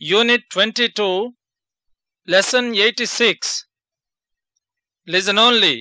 Unit 22, Lesson 86. Listen only.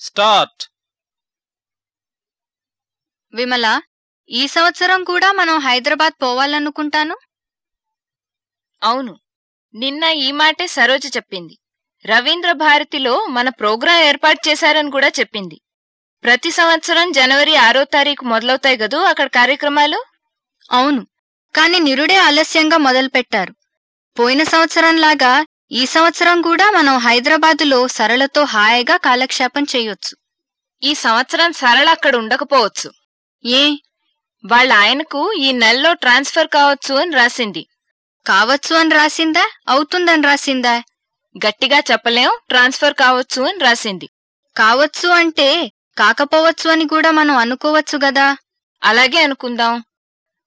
Start. Vimala ఈ సంవత్సరం కూడా మనం హైదరాబాద్ పోవాలనుకుంటాను అవును నిన్న ఈ మాటే సరోజ చెప్పింది రవీంద్ర భారతిలో మన ప్రోగ్రాం ఏర్పాటు చేశారని కూడా చెప్పింది ప్రతి సంవత్సరం జనవరి ఆరో తారీఖు మొదలవుతాయి కదూ అక్కడ కార్యక్రమాలు అవును కాని నిరుడే ఆలస్యంగా మొదలుపెట్టారు. పోయిన సంవత్సరంలాగా ఈ సంవత్సరం కూడా మనం హైదరాబాదులో సరళతో హాయిగా కాలక్షేపం చేయొచ్చు. ఈ సంవత్సరం సరళ అక్కడ ఉండకపోవచ్చు. ఏ? వాళ్ళ ఆయనకు ఈ నెలలో ట్రాన్స్ఫర్ కావచ్చు అని రాసింది. కావచ్చు అని రాసిందా? అవుతుందని రాసిందా? గట్టిగా చెప్పలేం ట్రాన్స్ఫర్ కావచ్చు అని రాసింది. కావచ్చు అంటే కాకపోవచ్చు అని కూడా మనం అనుకోవచ్చు గదా? అలాగే అనుకుందాం.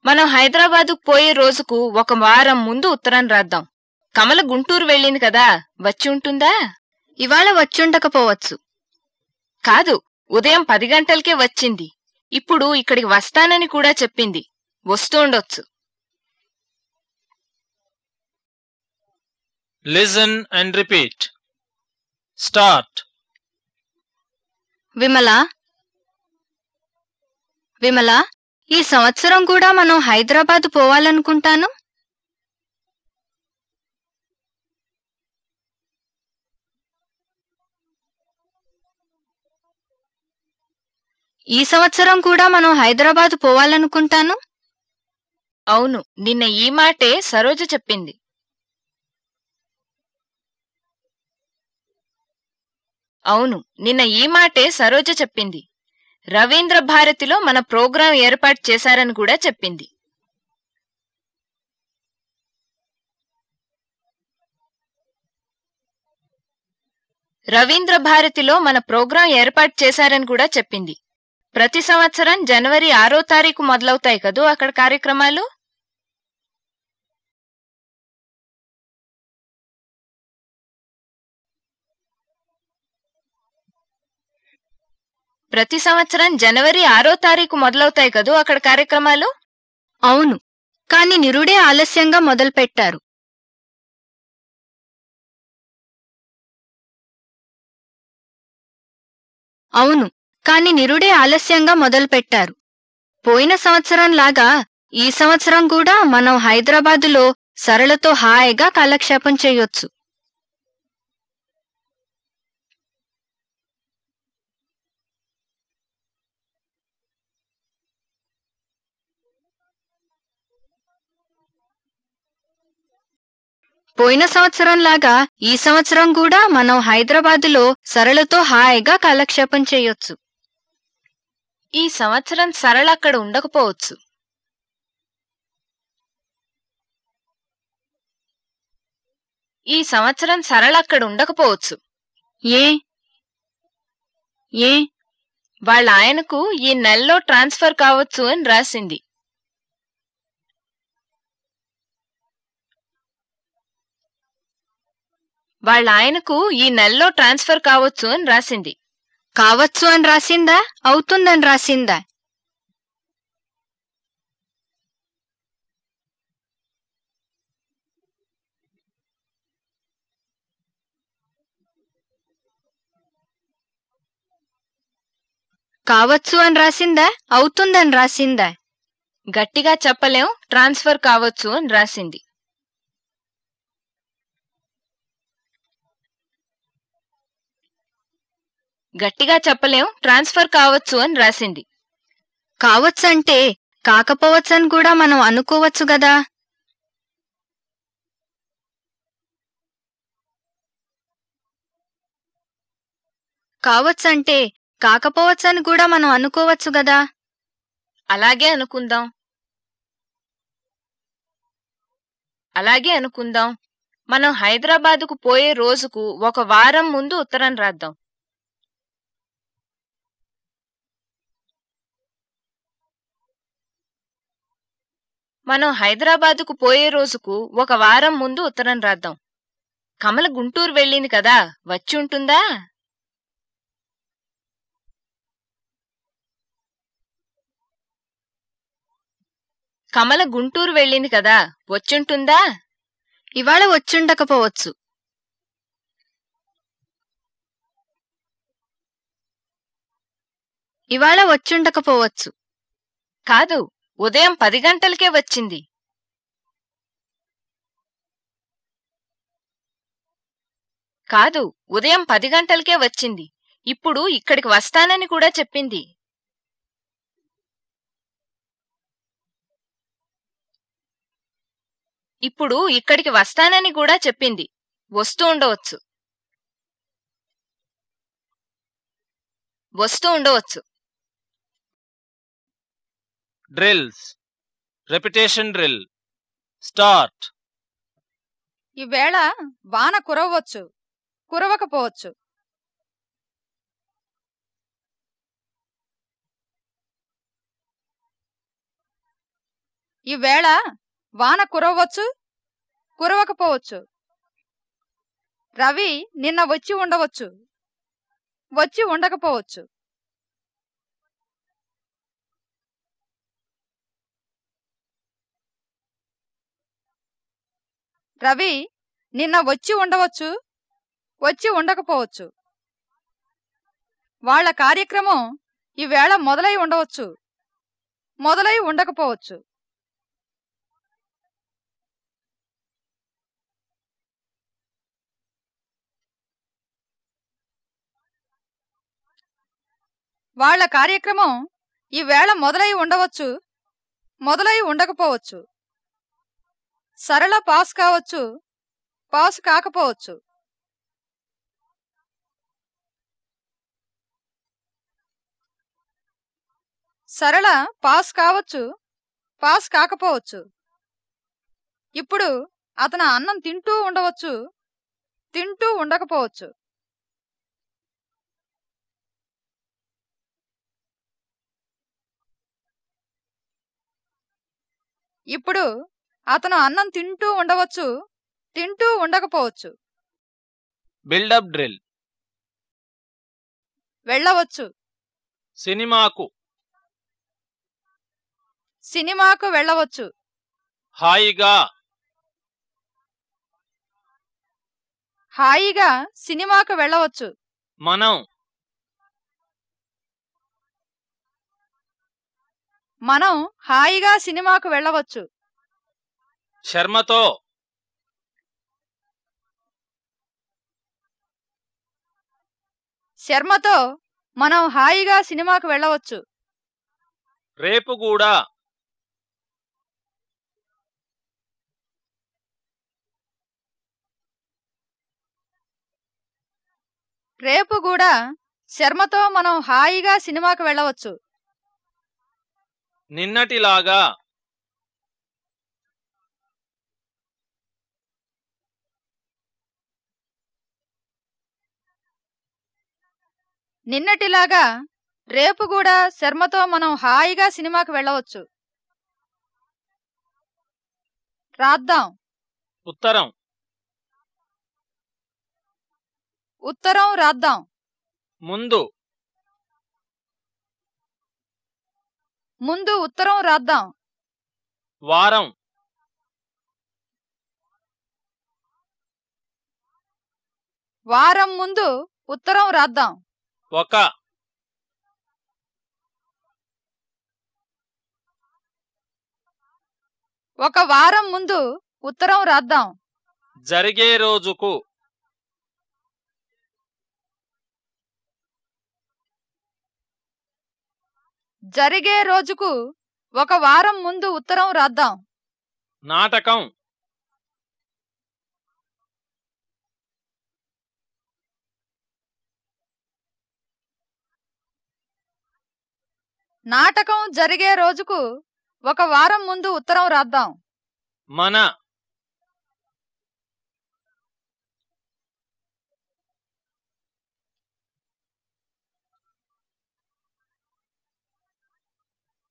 మనం హైదరాబాదుకు పోయే రోజుకు ఒక వారం ముందు ఉత్తరం రాద్దాం. కమల గుంటూరు వెళ్ళింది కదా వచ్చి ఉంటుందా? ఇవాళ వచ్చుండకపోవచ్చు కాదు ఉదయం పది గంటలకే వచ్చింది. ఇప్పుడు ఇక్కడికి వస్తానని కూడా చెప్పింది. వస్తూ ఉండొచ్చు. Listen and repeat. Start. Vimala? Vimala? ఈ సంవత్సరం కూడా మనం హైదరాబాద్ పోవాలనుకుంటాను. ఈ సంవత్సరం కూడా మనం హైదరాబాద్ పోవాలనుకుంటాను. అవును నిన్న ఈ మాటే సరోజ చెప్పింది. అవును నిన్న ఈ మాటే సరోజ చెప్పింది. రవీంద్ర భారతిలో మన ప్రోగ్రాం ఏర్పాటు చేశారని కూడా చెప్పింది. రవీంద్ర భారతిలో మన ప్రోగ్రాం ఏర్పాటు చేశారని కూడా చెప్పింది. ప్రతి సంవత్సరం జనవరి ఆరో తారీఖు మొదలవుతాయి కదూ అక్కడ కార్యక్రమాలు? ప్రతి సంవత్సరం జనవరి ఆరో తారీఖు మొదలవుతాయి కదూ అక్కడ కార్యక్రమాలు? అవును. కాని నిరుడే ఆలస్యంగా మొదలుపెట్టారు. అవును. కాని నిరుడే ఆలస్యంగా మొదలుపెట్టారు. పోయిన సంవత్సరంలాగా ఈ సంవత్సరం కూడా మనం హైదరాబాదులో సరళతో హాయిగా కాలక్షేపం చేయొచ్చు. పోయిన సంవత్సరం లాగా ఈ సంవత్సరం కూడా మనం హైదరాబాదులో సరళతో హాయిగా కాలక్షేపం చేయొచ్చు. ఈ సంవత్సరం సరళ అక్కడ ఉండకపోవచ్చు. ఈ సంవత్సరం సరళ అక్కడ ఉండకపోవచ్చు. ఏ? ఏ? వాళ్ళ ఆయనకు ఈ నెలలో ట్రాన్స్ఫర్ కావచ్చు అని రాసింది. వాళ్ళ ఆయనకు ఈ నెలలో ట్రాన్స్ఫర్ కావచ్చు అని రాసింది. కావచ్చు అని రాసిందా? అవుతుందని రాసిందా? కావచ్చు అని రాసిందా? అవుతుందని రాసిందా? గట్టిగా చెప్పలేం ట్రాన్స్ఫర్ కావచ్చు అని రాసింది. గట్టిగా చెప్పలేం. ట్రాన్స్ఫర్ కావచ్చు అని రాసింది. కావచ్చంటే కాకపోవచ్చని కూడా మనం అనుకోవచ్చు గదా. కావచ్చంటే కాకపోవచ్చని కూడా మనం అనుకోవచ్చు గదా. అలాగే అనుకుందాం. అలాగే అనుకుందాం. మనం హైదరాబాదుకు పోయే రోజుకు ఒక వారం ముందు ఉత్తరం రాద్దాం. మనం హైదరాబాదుకు పోయే రోజుకు ఒక వారం ముందు ఉత్తరం రాద్దాం. కమల గుంటూరు వెళ్ళింది కదా వచ్చి ఉంటుందా? కమల గుంటూరు వెళ్ళింది కదా వచ్చుంటుందా ఇవాళ వచ్చుండకపోవచ్చు ఇవాళ వచ్చుండకపోవచ్చు కాదు ఉదయం పది గంటలకే వచ్చింది. కాదు ఉదయం పది గంటలకే వచ్చింది. ఇప్పుడు ఇక్కడికి వస్తానని కూడా చెప్పింది. ఇప్పుడు ఇక్కడికి వస్తానని కూడా చెప్పింది. వస్తూ ఉండవచ్చు. వస్తూ ఉండవచ్చు. Drills. Repetition drill. Start. ఈవేళ వాన కురవవచ్చు కురవకపోవచ్చు ఈవేళ వాన కురవవచ్చు కురవకపోవచ్చు రవి నిన్న వచ్చి ఉండవచ్చు వచ్చి ఉండకపోవచ్చు రవి నిన్న వచ్చి ఉండవచ్చు వచ్చి ఉండకపోవచ్చు. వాళ్ళ కార్యక్రమం ఈవేళ మొదలై ఉండవచ్చు మొదలై ఉండకపోవచ్చు. వాళ్ళ కార్యక్రమం ఈవేళ మొదలై ఉండవచ్చు మొదలై ఉండకపోవచ్చు. సరళ పాస్ కావచ్చు పాస్ కాకపోవచ్చు. సరళ పాస్ కావచ్చు పాస్ కాకపోవచ్చు. ఇప్పుడు అతను అన్నం తింటూ ఉండవచ్చు తింటూ ఉండకపోవచ్చు. ఇప్పుడు అతను అన్నం తింటూ ఉండవచ్చు తింటూ ఉండకపోవచ్చు. Build-up drill. వెళ్ళవచ్చు. సినిమాకు. సినిమాకు వెళ్ళవచ్చు. హాయిగా. హాయిగా సినిమాకు వెళ్ళవచ్చు. మనం. మనం హాయిగా సినిమాకు వెళ్ళవచ్చు. శర్మతో. శర్మతో మనం హాయిగా సినిమాకు వెళ్ళవచ్చు. రేపు కూడా. రేపు కూడా శర్మతో మనం హాయిగా సినిమాకు వెళ్ళవచ్చు. నిన్నటిలాగా. నిన్నటిలాగా రేపు కూడా శర్మతో మనం హాయిగా సినిమాకు వెళ్ళవచ్చు. రాద్దాం. ఉత్తరం. ఉత్తరం రాద్దాం. ముందు. ముందు ఉత్తరం రాద్దాం. వారం. వారం ముందు ఉత్తరం రాద్దాం. ఒక. ఒక వారం ముందు ఉత్తరం రాద్దాం. జరిగే రోజుకు. జరిగే రోజుకు ఒక వారం ముందు ఉత్తరం రాద్దాం. నాటకం. నాటకం జరిగే రోజుకు ఒక వారం ముందు ఉత్తరం రాద్దాం. మన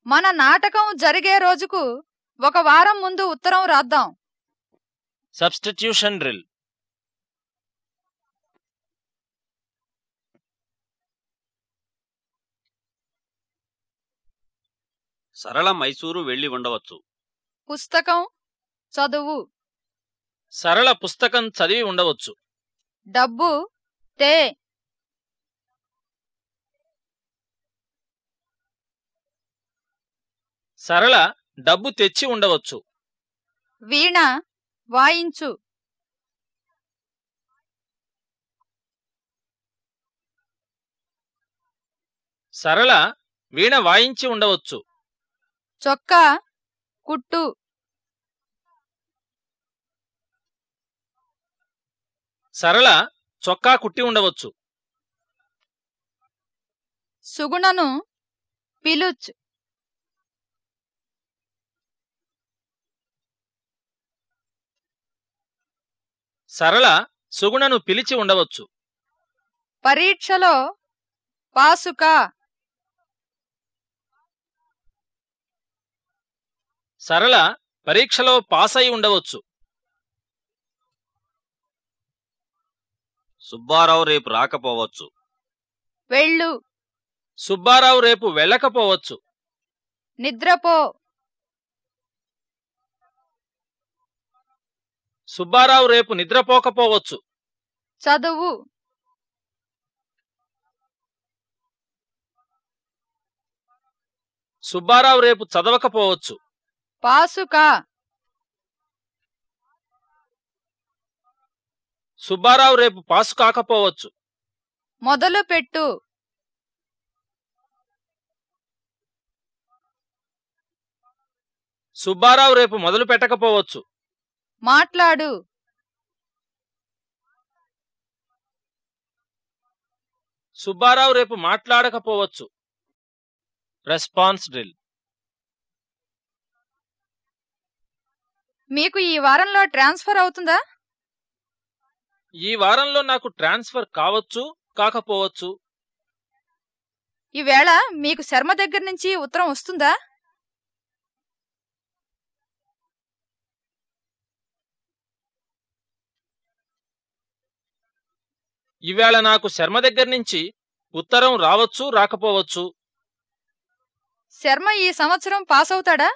మన నాటకం జరిగే రోజుకు ఒక వారం ముందు ఉత్తరం రాద్దాం. Substitution drill. సరళ మైసూరు వెళ్ళి ఉండవచ్చు. పుస్తకం చదువు. సరళ పుస్తకం చదివి ఉండవచ్చు. డబ్బు తే సరళ డబ్బు తెచ్చి ఉండవచ్చు. వీణ వాయించు. సరళ వీణ వాయించి ఉండవచ్చు. చొక్కా కుట్టు. సరళ చొక్కా కుట్టి ఉండవచ్చు. సుగుణను పిలుచ్. సరళ సుగుణను పిలిచి ఉండవచ్చు. పరీక్షలో పాసుకా. సరళ పరీక్షలో పాస్ అయి ఉండవచ్చు. సుబ్బారావు రేపు రాకపోవచ్చు. వెళ్ళు. సుబ్బారావు రేపు వెళ్ళకపోవచ్చు. నిద్రపో. సుబ్బారావు రేపు నిద్రపోకపోవచ్చు. చదువు. సుబ్బారావు రేపు చదవకపోవచ్చు. పాసుకా. సుబ్బారావు రేపు పాసు కాకపోవచ్చు. మొదలు పెట్టు. సుబ్బారావు రేపు మొదలు పెట్టకపోవచ్చు. మాట్లాడు. సుబ్బారావు రేపు మాట్లాడకపోవచ్చు. Response drill. మీకు ఈ వారంలో ట్రాన్స్ఫర్ అవుతుందా? ఈ వారంలో నాకు ట్రాన్స్ఫర్ కావచ్చు కాకపోవచ్చు. ఈవేళ మీకు శర్మ దగ్గర నుంచి ఉత్తరం వస్తుందా? ఈవేళ నాకు శర్మ దగ్గర నుంచి ఉత్తరం రావచ్చు రాకపోవచ్చు. శర్మ ఈ సంవత్సరం పాస్ అవుతాడా?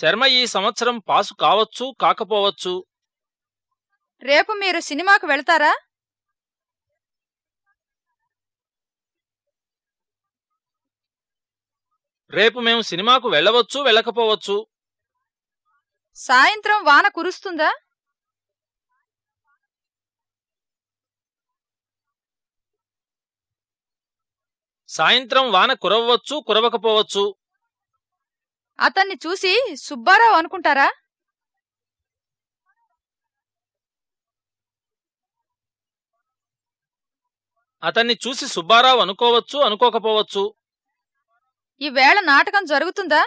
శర్మ ఈ సంవత్సరం పాసు కావచ్చు కాకపోవచ్చు? రేపు మీరు సినిమాకు వెళ్తారా? రేపు మేము సినిమాకు వెళ్ళవచ్చు వెళ్ళకపోవచ్చు? సాయంత్రం వాన కురుస్తుందా? సాయంత్రం వాన కురవ్వచ్చు కురవకపోవచ్చు? అతన్ని చూసి సుబ్బారావు అనుకుంటారా? అతన్ని చూసి సుబ్బారావు అనుకోవచ్చు అనుకోకపోవచ్చు. ఈవేళ నాటకం జరుగుతుందా?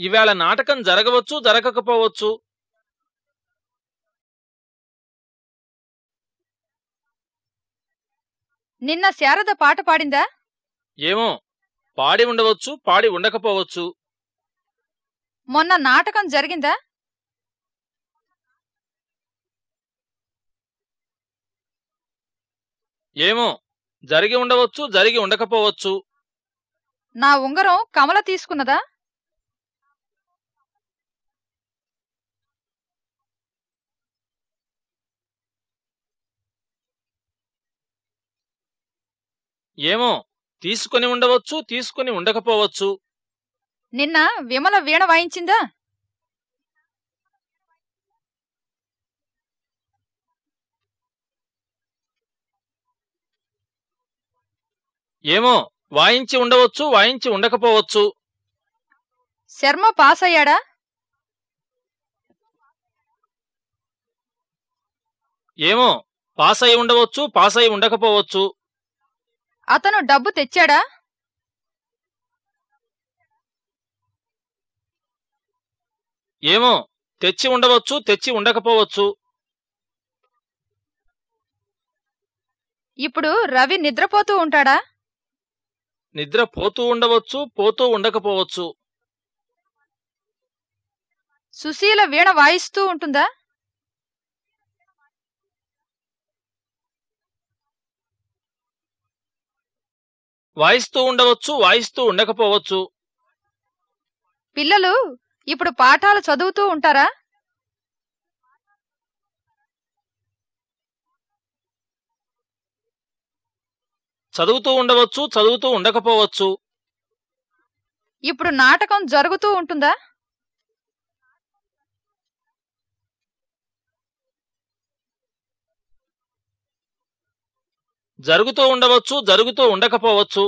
ఈవేళ నాటకం జరగవచ్చు జరగకపోవచ్చు. నిన్న శారద పాట పాడిందా? ఏమో పాడి ఉండవచ్చు పాడి ఉండకపోవచ్చు. మొన్న నాటకం జరిగిందా? ఏమో జరిగి ఉండవచ్చు జరిగి ఉండకపోవచ్చు. నా ఉంగరం కమల తీసుకున్నదా? ఏమో తీసుకొని ఉండవచ్చు తీసుకొని ఉండకపోవచ్చు. నిన్న విమల వీణ వాయించిందా? ఏమో వాయించి ఉండవచ్చు వాయించి ఉండకపోవచ్చు. శర్మ పాస్ అయ్యాడా ఏమో పాస్ అయి ఉండవచ్చు పాస్ అయి ఉండకపోవచ్చు. అతను డబ్బు తెచ్చాడా? ఏమో తెచ్చి ఉండవచ్చు తెచ్చి ఉండకపోవచ్చు. ఇప్పుడు రవి నిద్రపోతూ ఉంటాడా? నిద్ర పోతూ ఉండవచ్చు పోతూ ఉండకపోవచ్చు. సుశీల వీణ వాయిస్తూ ఉంటుందా? వాయిస్తూ ఉండవచ్చు వాయిస్తూ ఉండకపోవచ్చు. పిల్లలు ఇప్పుడు పాఠాలు చదువుతూ ఉంటారా? చదువుతూ ఉండవచ్చు చదువుతూ ఉండకపోవచ్చు. ఇప్పుడు నాటకం జరుగుతూ ఉంటుందా? జరుగుతూ ఉండవచ్చు జరుగుతూ ఉండకపోవచ్చు.